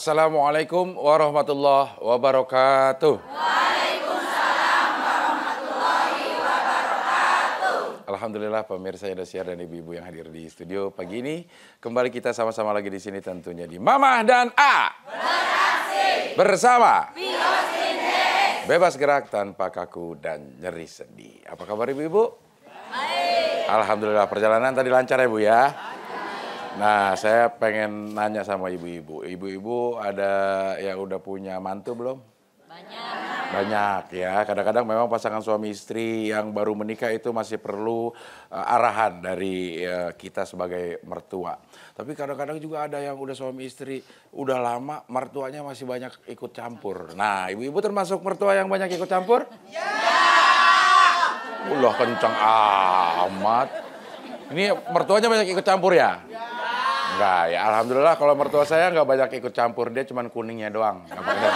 Assalamualaikum warahmatullahi wabarakatuh. Alhamdulillah pemirsa Indosiar dan ibu-ibu yang hadir di studio pagi ini. Kembali kita sama-sama lagi di sini tentunya di Mama dan A. Beraksi. Bersama. Bebas gerak tanpa kaku dan nyeri sendi. Apa kabar ibu-ibu? Baik. Alhamdulillah perjalanan tadi lancar ya Bu ya. Nah saya pengen nanya sama ibu-ibu. Ibu-ibu ada yang udah punya mantu belum? Banyak. Banyak ya, kadang-kadang memang pasangan suami istri yang baru menikah itu masih perlu uh, arahan dari uh, kita sebagai mertua. Tapi kadang-kadang juga ada yang udah suami istri udah lama mertuanya masih banyak ikut campur. Nah, ibu-ibu termasuk mertua yang banyak ikut campur? Ya. Ulah kencang amat. Ini mertuanya banyak ikut campur ya? Enggak ya, alhamdulillah kalau mertua saya nggak banyak ikut campur, dia cuma kuningnya doang.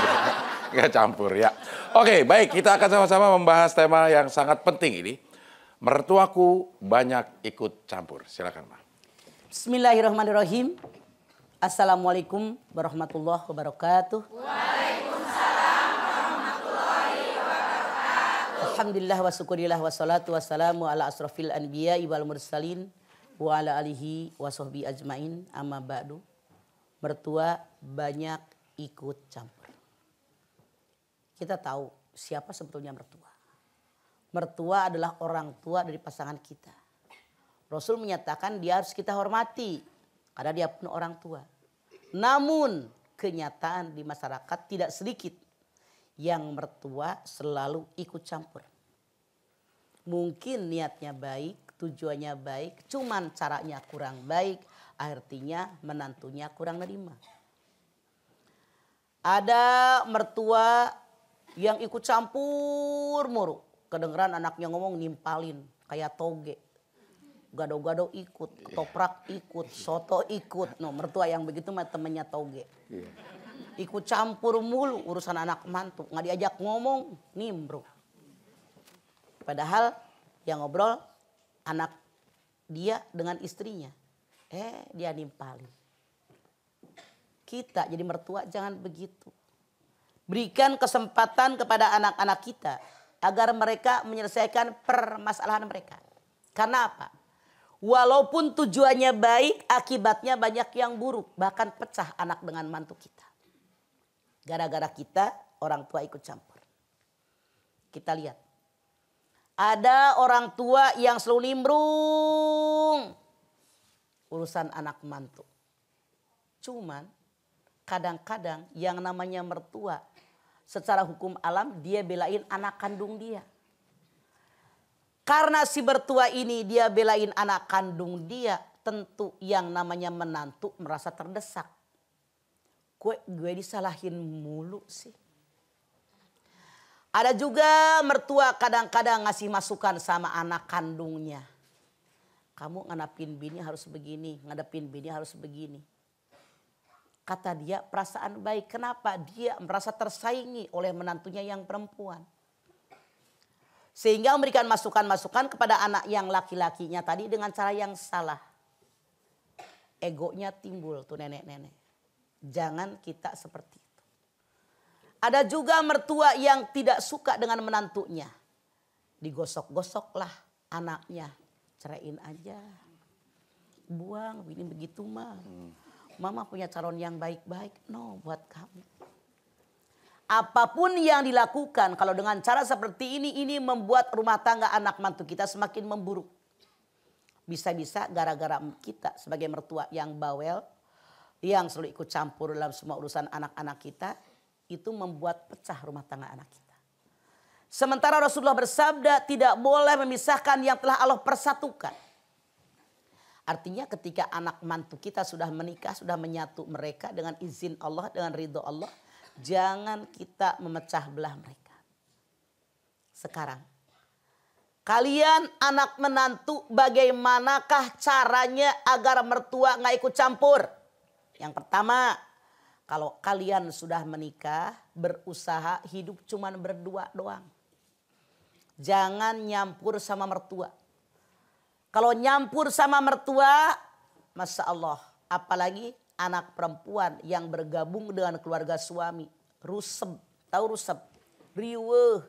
Nggak campur ya. Oke, baik kita akan sama-sama membahas tema yang sangat penting ini. Mertuaku banyak ikut campur. Silakan, Ma. Bismillahirrahmanirrahim. Assalamualaikum warahmatullahi wabarakatuh. Waalaikumsalam warahmatullahi wabarakatuh. Alhamdulillah wa syukurillah wa salatu wassalamu ala asrafil anbiya wal mursalin wa ala alihi wa ajmain amma ba'du. Mertua banyak ikut campur kita tahu siapa sebetulnya mertua. Mertua adalah orang tua dari pasangan kita. Rasul menyatakan dia harus kita hormati karena dia pun orang tua. Namun kenyataan di masyarakat tidak sedikit yang mertua selalu ikut campur. Mungkin niatnya baik, tujuannya baik, cuman caranya kurang baik, artinya menantunya kurang nerima. Ada mertua yang ikut campur muru. Kedengeran anaknya ngomong nimpalin kayak toge. Gado-gado ikut, toprak ikut, soto ikut. No, mertua yang begitu mah temennya toge. Iya. Ikut campur mulu urusan anak mantu. Nggak diajak ngomong, nimbruk. Padahal yang ngobrol anak dia dengan istrinya. Eh dia nimpalin. Kita jadi mertua jangan begitu. Berikan kesempatan kepada anak-anak kita agar mereka menyelesaikan permasalahan mereka. Karena apa? Walaupun tujuannya baik, akibatnya banyak yang buruk. Bahkan pecah anak dengan mantu kita. Gara-gara kita, orang tua ikut campur. Kita lihat. Ada orang tua yang selalu nimbrung. Urusan anak mantu. Cuman kadang-kadang yang namanya mertua secara hukum alam dia belain anak kandung dia. Karena si bertua ini dia belain anak kandung dia, tentu yang namanya menantu merasa terdesak. Gue, gue disalahin mulu sih. Ada juga mertua kadang-kadang ngasih masukan sama anak kandungnya. Kamu ngadapin bini harus begini, ngadepin bini harus begini. Kata dia perasaan baik. Kenapa? Dia merasa tersaingi oleh menantunya yang perempuan. Sehingga memberikan masukan-masukan kepada anak yang laki-lakinya tadi dengan cara yang salah. Egonya timbul tuh nenek-nenek. Jangan kita seperti. Ada juga mertua yang tidak suka dengan menantunya. Digosok-gosoklah anaknya. Ceraiin aja. Buang, ini begitu mah. Hmm mama punya calon yang baik-baik. No, buat kamu. Apa pun yang dilakukan kalau dengan cara seperti ini, ini membuat rumah tangga anak mantu kita semakin memburuk. Bisa-bisa gara-gara kita sebagai mertua yang bawel, yang selalu ikut campur dalam semua urusan anak-anak kita, itu membuat pecah rumah tangga anak kita. Sementara Rasulullah bersabda tidak boleh memisahkan yang telah Allah persatukan. Artinya ketika anak mantu kita sudah menikah, sudah menyatu mereka dengan izin Allah, dengan ridho Allah. Jangan kita memecah belah mereka. Sekarang, kalian anak menantu bagaimanakah caranya agar mertua nggak ikut campur? Yang pertama, kalau kalian sudah menikah, berusaha hidup cuman berdua doang. Jangan nyampur sama mertua. Kalau nyampur sama mertua, Masya Allah. Apalagi anak perempuan yang bergabung dengan keluarga suami. Rusep, tahu rusep? Riweh,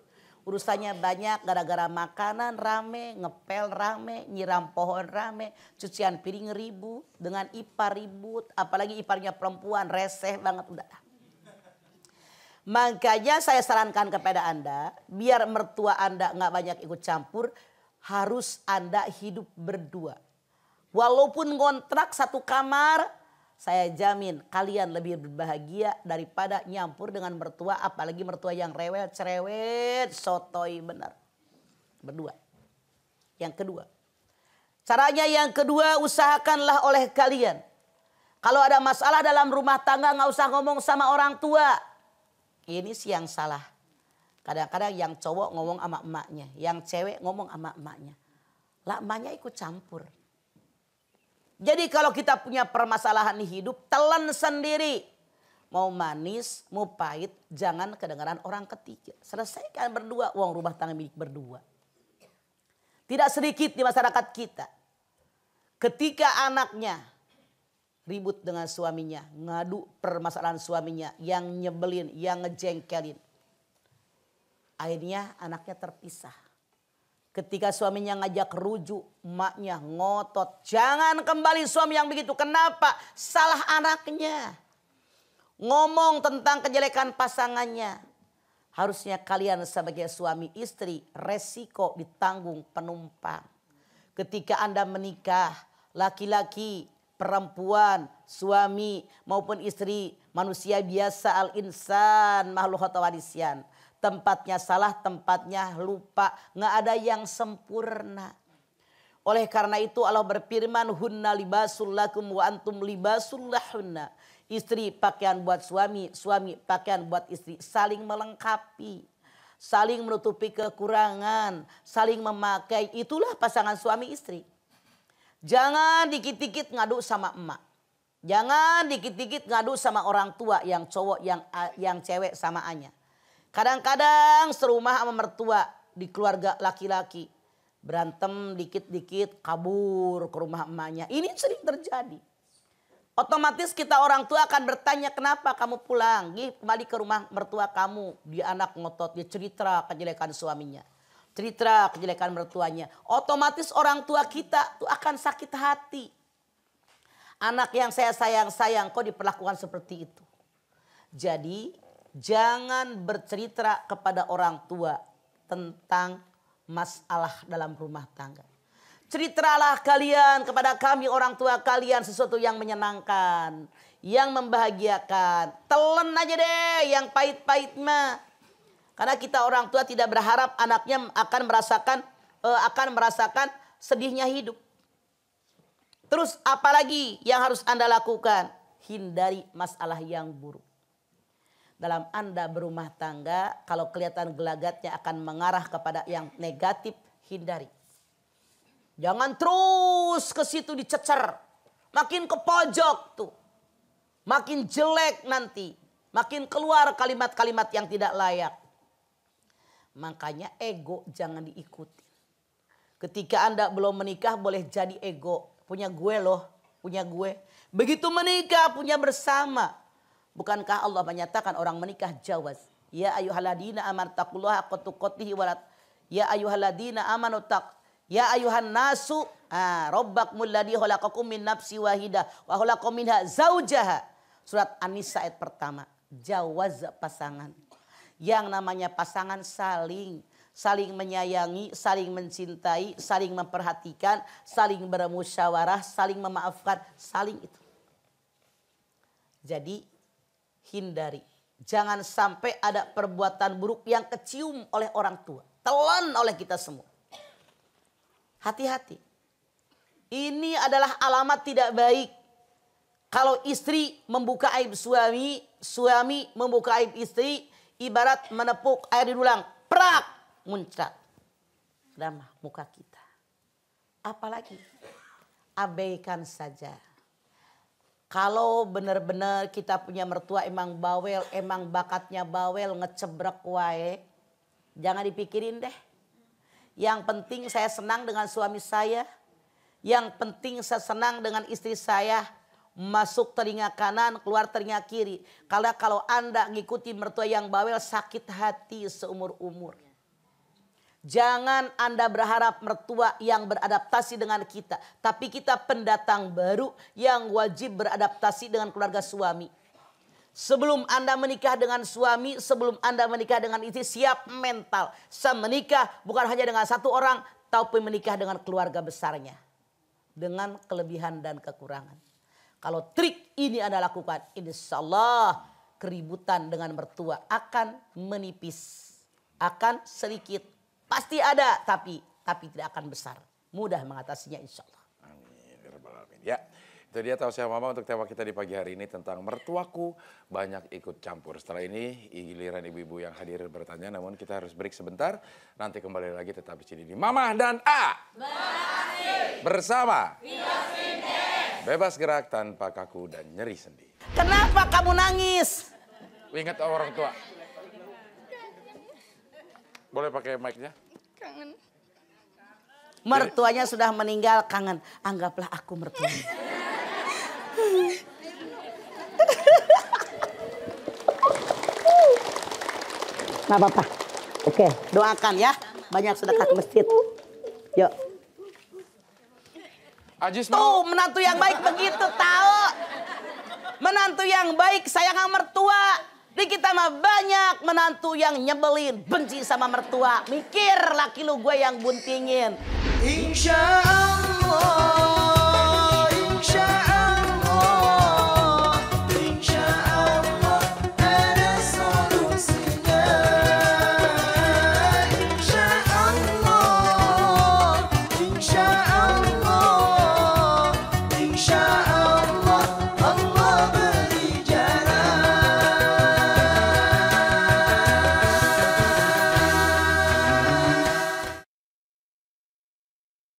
urusannya banyak gara-gara makanan rame, ngepel rame, nyiram pohon rame, cucian piring ribut, dengan ipar ribut, apalagi iparnya perempuan reseh banget udah. Makanya saya sarankan kepada Anda, biar mertua Anda nggak banyak ikut campur, harus Anda hidup berdua. Walaupun ngontrak satu kamar, saya jamin kalian lebih berbahagia daripada nyampur dengan mertua apalagi mertua yang rewel cerewet sotoi benar. Berdua. Yang kedua. Caranya yang kedua usahakanlah oleh kalian. Kalau ada masalah dalam rumah tangga nggak usah ngomong sama orang tua. Ini sih yang salah. Kadang-kadang yang cowok ngomong sama emaknya. Yang cewek ngomong sama emaknya. Lah emaknya ikut campur. Jadi kalau kita punya permasalahan di hidup, telan sendiri. Mau manis, mau pahit, jangan kedengaran orang ketiga. Selesaikan berdua, uang rumah tangga milik berdua. Tidak sedikit di masyarakat kita. Ketika anaknya ribut dengan suaminya, ngadu permasalahan suaminya, yang nyebelin, yang ngejengkelin. Akhirnya anaknya terpisah Ketika suaminya ngajak rujuk, emaknya ngotot. Jangan kembali suami yang begitu. Kenapa? Salah anaknya. Ngomong tentang kejelekan pasangannya. Harusnya kalian sebagai suami istri resiko ditanggung penumpang. Ketika Anda menikah, laki-laki, perempuan, suami maupun istri, manusia biasa al-insan makhluk tawadisyan tempatnya salah, tempatnya lupa, nggak ada yang sempurna. Oleh karena itu Allah berfirman hunna libasul lakum wa antum libasul lahunna. Istri pakaian buat suami, suami pakaian buat istri, saling melengkapi. Saling menutupi kekurangan, saling memakai. Itulah pasangan suami istri. Jangan dikit-dikit ngadu sama emak. Jangan dikit-dikit ngadu sama orang tua yang cowok yang yang cewek sama samaannya. Kadang-kadang serumah sama mertua di keluarga laki-laki. Berantem dikit-dikit kabur ke rumah emaknya. Ini sering terjadi. Otomatis kita orang tua akan bertanya kenapa kamu pulang. Gih, kembali ke rumah mertua kamu. Dia anak ngotot, dia cerita kejelekan suaminya. Cerita kejelekan mertuanya. Otomatis orang tua kita tuh akan sakit hati. Anak yang saya sayang-sayang kok diperlakukan seperti itu. Jadi Jangan bercerita kepada orang tua tentang masalah dalam rumah tangga. Ceritalah kalian kepada kami orang tua kalian sesuatu yang menyenangkan, yang membahagiakan. Telan aja deh yang pahit-pahit mah. Karena kita orang tua tidak berharap anaknya akan merasakan uh, akan merasakan sedihnya hidup. Terus apalagi yang harus Anda lakukan? Hindari masalah yang buruk dalam Anda berumah tangga, kalau kelihatan gelagatnya akan mengarah kepada yang negatif, hindari. Jangan terus ke situ dicecer. Makin ke pojok tuh. Makin jelek nanti. Makin keluar kalimat-kalimat yang tidak layak. Makanya ego jangan diikuti. Ketika Anda belum menikah boleh jadi ego. Punya gue loh, punya gue. Begitu menikah punya bersama Bukankah Allah menyatakan orang menikah jawaz? Ya ayuhaladina aman taqullaha qatuqatihi walat. Ya ayuhaladina amanu taq. Ya ayuhan nasu ah, rabbakumul ladzi khalaqakum min nafsi wahidah wa khalaqakum minha zaujaha. Surat An-Nisa ayat pertama. Jawaz pasangan. Yang namanya pasangan saling saling menyayangi, saling mencintai, saling memperhatikan, saling bermusyawarah, saling memaafkan, saling itu. Jadi hindari. Jangan sampai ada perbuatan buruk yang kecium oleh orang tua. Telan oleh kita semua. Hati-hati. Ini adalah alamat tidak baik. Kalau istri membuka aib suami, suami membuka aib istri, ibarat menepuk air di dulang, prak, muncrat. Dalam muka kita. Apalagi abaikan saja kalau benar-benar kita punya mertua emang bawel, emang bakatnya bawel, ngecebrek wae, jangan dipikirin deh. Yang penting saya senang dengan suami saya. Yang penting saya senang dengan istri saya. masuk telinga kanan, keluar telinga kiri. Karena kalau Anda ngikuti mertua yang bawel sakit hati seumur umur. Jangan Anda berharap mertua yang beradaptasi dengan kita, tapi kita pendatang baru yang wajib beradaptasi dengan keluarga suami. Sebelum Anda menikah dengan suami, sebelum Anda menikah dengan istri, siap mental. Saya menikah bukan hanya dengan satu orang, tapi menikah dengan keluarga besarnya. Dengan kelebihan dan kekurangan. Kalau trik ini Anda lakukan, insya Allah keributan dengan mertua akan menipis. Akan sedikit. Pasti ada, tapi tapi tidak akan besar. Mudah mengatasinya insya Allah. Amin. Ya, itu dia tahu saya mama untuk tema kita di pagi hari ini tentang mertuaku banyak ikut campur. Setelah ini giliran ibu-ibu yang hadir bertanya, namun kita harus break sebentar. Nanti kembali lagi tetap di sini di Mama dan A. Bersama. Bebas gerak tanpa kaku dan nyeri sendi. Kenapa kamu nangis? Ingat orang tua. Boleh pakai mic-nya? Kangen. Mertuanya sudah meninggal kangen. Anggaplah aku mertuanya. Nggak apa-apa. Oke, doakan ya. Banyak sedekah ke masjid. Yuk. Ajis mau Tuh menantu yang baik begitu tahu. Menantu yang baik sayang sama mertua. Di kita mah banyak menantu yang nyebelin, benci sama mertua. Mikir laki lu gue yang buntingin. Insya Allah